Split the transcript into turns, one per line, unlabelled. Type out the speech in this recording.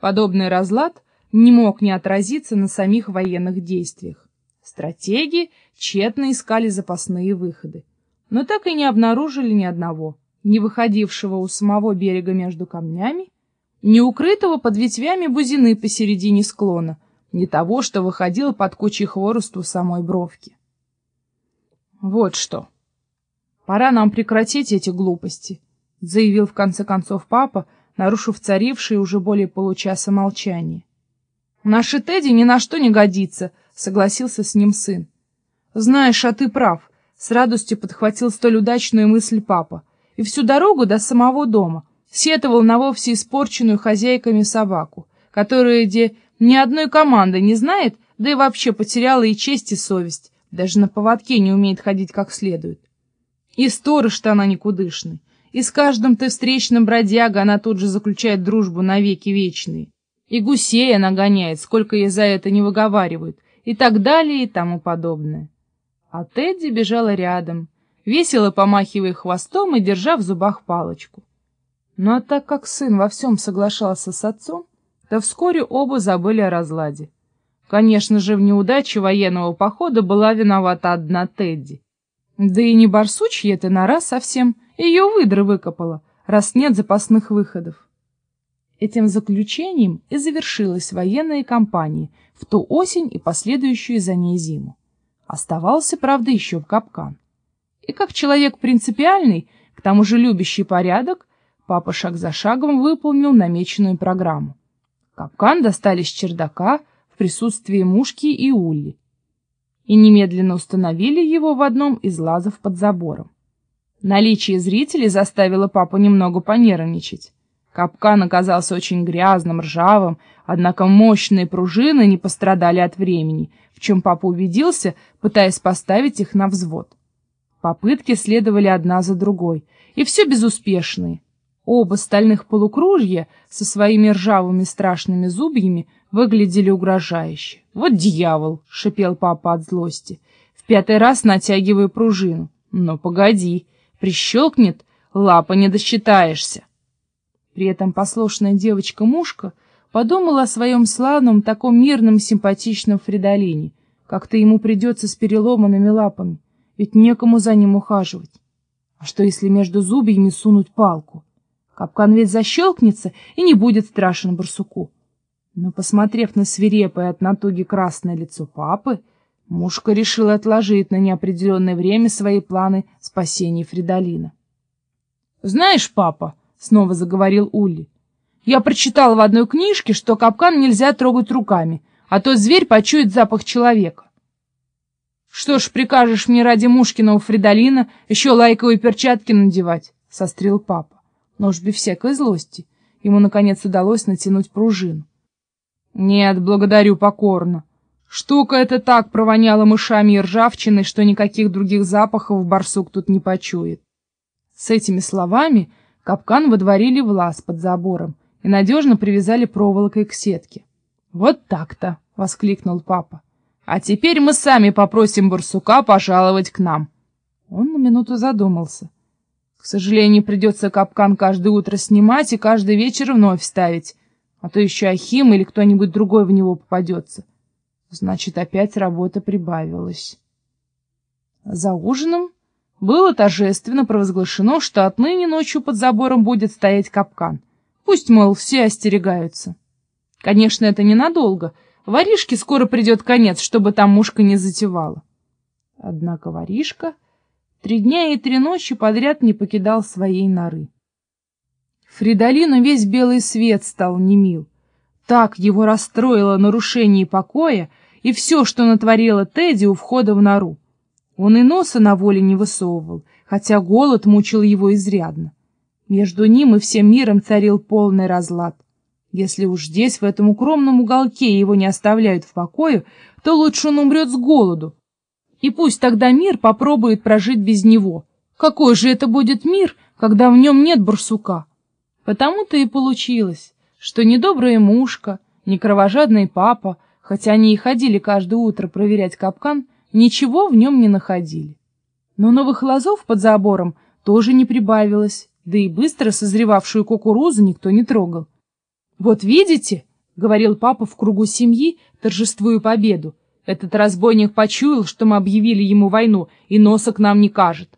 Подобный разлад не мог не отразиться на самих военных действиях. Стратеги тщетно искали запасные выходы, но так и не обнаружили ни одного, не выходившего у самого берега между камнями, не укрытого под ветвями бузины посередине склона, не того, что выходило под кучей хворосту самой бровки. Вот что. Пора нам прекратить эти глупости, заявил в конце концов папа, нарушив царившее уже более получаса молчание. Наши Тедди ни на что не годится, согласился с ним сын. Знаешь, а ты прав, с радостью подхватил столь удачную мысль папа, и всю дорогу до самого дома сетовал на вовсе испорченную хозяйками собаку, которая где ни одной команды не знает, да и вообще потеряла и честь, и совесть, даже на поводке не умеет ходить как следует. И сторож-то она никудышный, и с каждым ты встречным бродяга она тут же заключает дружбу навеки вечные. И гусей она гоняет, сколько ей за это не выговаривают, и так далее, и тому подобное. А Тедди бежала рядом, весело помахивая хвостом и держа в зубах палочку. Ну а так как сын во всем соглашался с отцом, то вскоре оба забыли о разладе. Конечно же, в неудаче военного похода была виновата одна Тедди. Да и не барсучья это нора совсем, ее выдра выкопала, раз нет запасных выходов. Этим заключением и завершилась военная кампания в ту осень и последующую за ней зиму. Оставался, правда, еще в капкан. И как человек принципиальный, к тому же любящий порядок, папа шаг за шагом выполнил намеченную программу. Капкан достали с чердака в присутствии Мушки и Улли и немедленно установили его в одном из лазов под забором. Наличие зрителей заставило папу немного понервничать. Капкан оказался очень грязным, ржавым, однако мощные пружины не пострадали от времени, в чем папа убедился, пытаясь поставить их на взвод. Попытки следовали одна за другой, и все безуспешные. Оба стальных полукружья со своими ржавыми страшными зубьями выглядели угрожающе. «Вот дьявол!» — шипел папа от злости, в пятый раз натягивая пружину. «Но погоди, прищелкнет, лапа не досчитаешься!» При этом послушная девочка-мушка подумала о своем славном, таком мирном, симпатичном Фридолине. Как-то ему придется с переломанными лапами, ведь некому за ним ухаживать. А что, если между зубьями сунуть палку? Капкан ведь защелкнется и не будет страшен барсуку. Но, посмотрев на свирепое от натуги красное лицо папы, мушка решила отложить на неопределенное время свои планы спасения Фридолина. «Знаешь, папа», — снова заговорил Улли, — «я прочитал в одной книжке, что капкан нельзя трогать руками, а то зверь почует запах человека». «Что ж, прикажешь мне ради Мушкиного Фридолина еще лайковые перчатки надевать?» — сострил папа но уж без всякой злости. Ему, наконец, удалось натянуть пружину. «Нет, благодарю покорно. Штука эта так провоняла мышами и ржавчиной, что никаких других запахов барсук тут не почует». С этими словами капкан водворили в лаз под забором и надежно привязали проволокой к сетке. «Вот так-то!» — воскликнул папа. «А теперь мы сами попросим барсука пожаловать к нам». Он на минуту задумался — к сожалению, придется капкан каждое утро снимать и каждый вечер вновь ставить, а то еще Ахим или кто-нибудь другой в него попадется. Значит, опять работа прибавилась. За ужином было торжественно провозглашено, что отныне ночью под забором будет стоять капкан. Пусть, мол, все остерегаются. Конечно, это ненадолго. Воришке скоро придет конец, чтобы там мушка не затевала. Однако воришка Три дня и три ночи подряд не покидал своей норы. Фридолину весь белый свет стал немил. Так его расстроило нарушение покоя и все, что натворила Тедди у входа в нору. Он и носа на воле не высовывал, хотя голод мучил его изрядно. Между ним и всем миром царил полный разлад. Если уж здесь, в этом укромном уголке, его не оставляют в покое, то лучше он умрет с голоду, и пусть тогда мир попробует прожить без него. Какой же это будет мир, когда в нем нет барсука? Потому-то и получилось, что ни добрая мушка, ни кровожадный папа, хотя они и ходили каждое утро проверять капкан, ничего в нем не находили. Но новых лозов под забором тоже не прибавилось, да и быстро созревавшую кукурузу никто не трогал. «Вот видите?» говорил папа в кругу семьи, торжествуя победу. Этот разбойник почуял, что мы объявили ему войну, и носа к нам не кажет.